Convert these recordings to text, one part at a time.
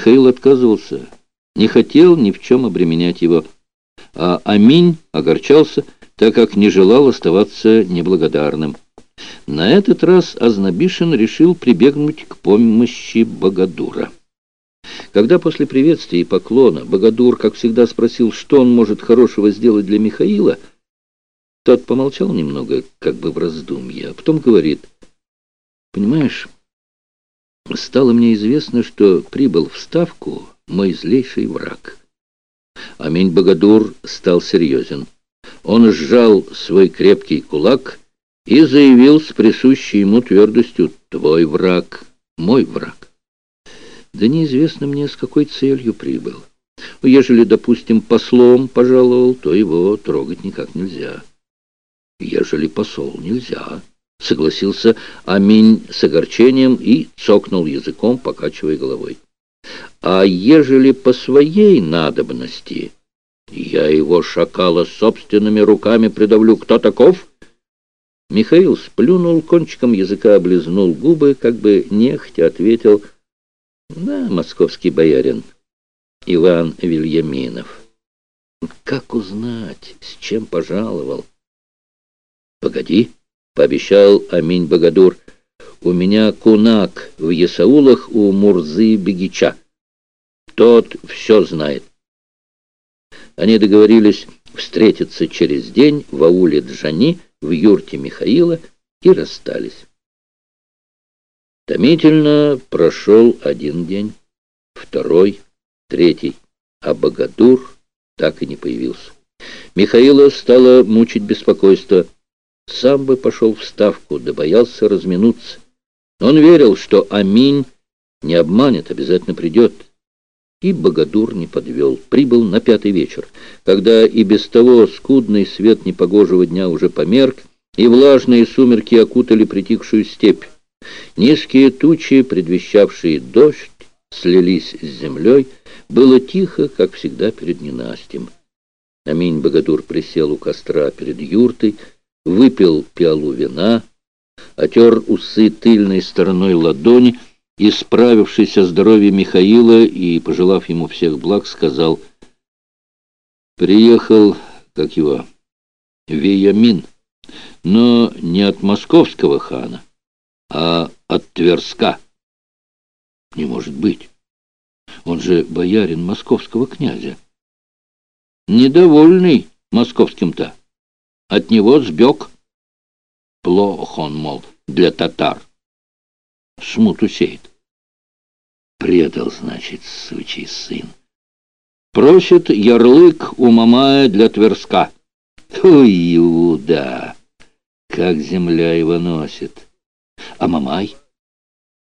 Михаил отказывался, не хотел ни в чем обременять его, а Аминь огорчался, так как не желал оставаться неблагодарным. На этот раз Азнабишин решил прибегнуть к помощи Богодура. Когда после приветствия и поклона Богодур, как всегда, спросил, что он может хорошего сделать для Михаила, тот помолчал немного, как бы в раздумье, а потом говорит, «Понимаешь, стало мне известно, что прибыл в Ставку мой злейший враг». Аминь Богодур стал серьезен. Он сжал свой крепкий кулак и заявил с присущей ему твердостью «Твой враг, мой враг». Да неизвестно мне, с какой целью прибыл. Ежели, допустим, послом пожаловал, то его трогать никак нельзя. Ежели посол нельзя, согласился Аминь с огорчением и цокнул языком, покачивая головой. А ежели по своей надобности, я его шакала собственными руками придавлю. Кто таков? Михаил сплюнул, кончиком языка облизнул губы, как бы нехотя ответил — да, московский боярин Иван Вильяминов. Как узнать, с чем пожаловал? Погоди, пообещал Аминь Богодур. У меня кунак в Ясаулах у Мурзы Бегича. Тот все знает. Они договорились встретиться через день в ауле Джани в юрте Михаила и расстались. Томительно прошел один день, второй, третий, а Богодур так и не появился. Михаила стало мучить беспокойство. Сам бы пошел в ставку, да боялся разминуться. Он верил, что Аминь не обманет, обязательно придет. И Богодур не подвел. Прибыл на пятый вечер, когда и без того скудный свет непогожего дня уже померк, и влажные сумерки окутали притихшую степь. Низкие тучи, предвещавшие дождь, слились с землей. Было тихо, как всегда, перед ненастьем. Аминь Богодур присел у костра перед юртой, выпил пиалу вина, отер усы тыльной стороной ладони и, справившись о здоровье Михаила и, пожелав ему всех благ, сказал, «Приехал, как его, Виямин, но не от московского хана, а от Тверска. Не может быть. Он же боярин московского князя. Недовольный московским-то. От него сбег. Плох он, мол, для татар. Смуту сеет. Предал, значит, сучий сын. Просит ярлык у Мамая для Тверска. Ой, Иуда! Как земля его носит! А Мамай?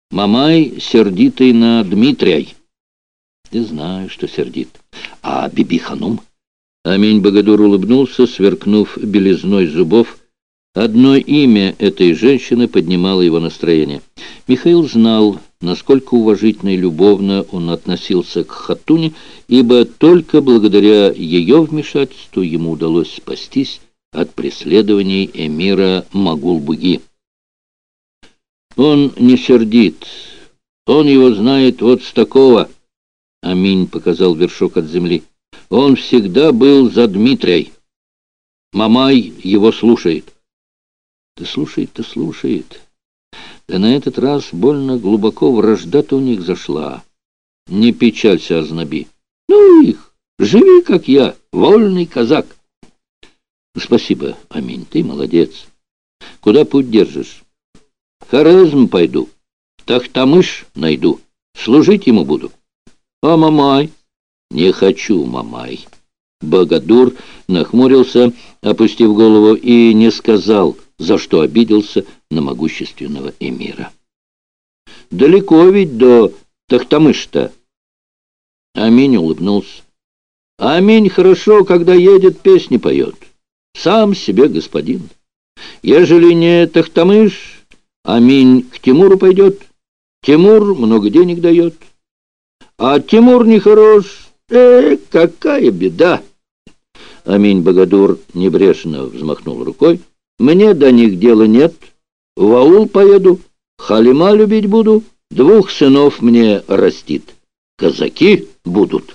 Мамай сердитый на Дмитрия. Я знаю, что сердит. А Бибиханум? Аминь Богодур улыбнулся, сверкнув белизной зубов. Одно имя этой женщины поднимало его настроение. Михаил знал, насколько уважительно и любовно он относился к Хатуне, ибо только благодаря ее вмешательству ему удалось спастись от преследований эмира Магулбуги. Он не сердит. Он его знает вот с такого. Аминь показал вершок от земли. Он всегда был за Дмитрия. Мамай его слушает. Да слушает, да слушает. Да на этот раз больно глубоко вражда-то у них зашла. Не печалься, Азнаби. Ну их, живи, как я, вольный казак. Спасибо, Аминь, ты молодец. Куда путь держишь? Хорезм пойду, Тахтамыш найду, служить ему буду. А Мамай? Не хочу, Мамай. Богодур нахмурился, опустив голову, и не сказал, за что обиделся на могущественного эмира. Далеко ведь до Тахтамыш-то. Аминь улыбнулся. Аминь хорошо, когда едет, песни поет. Сам себе господин. Ежели не Тахтамыш, Аминь к Тимуру пойдет. Тимур много денег дает. А Тимур нехорош. Э, какая беда! Аминь Богодур небрежно взмахнул рукой. Мне до них дела нет. В аул поеду, халима любить буду, двух сынов мне растит. казаки будут.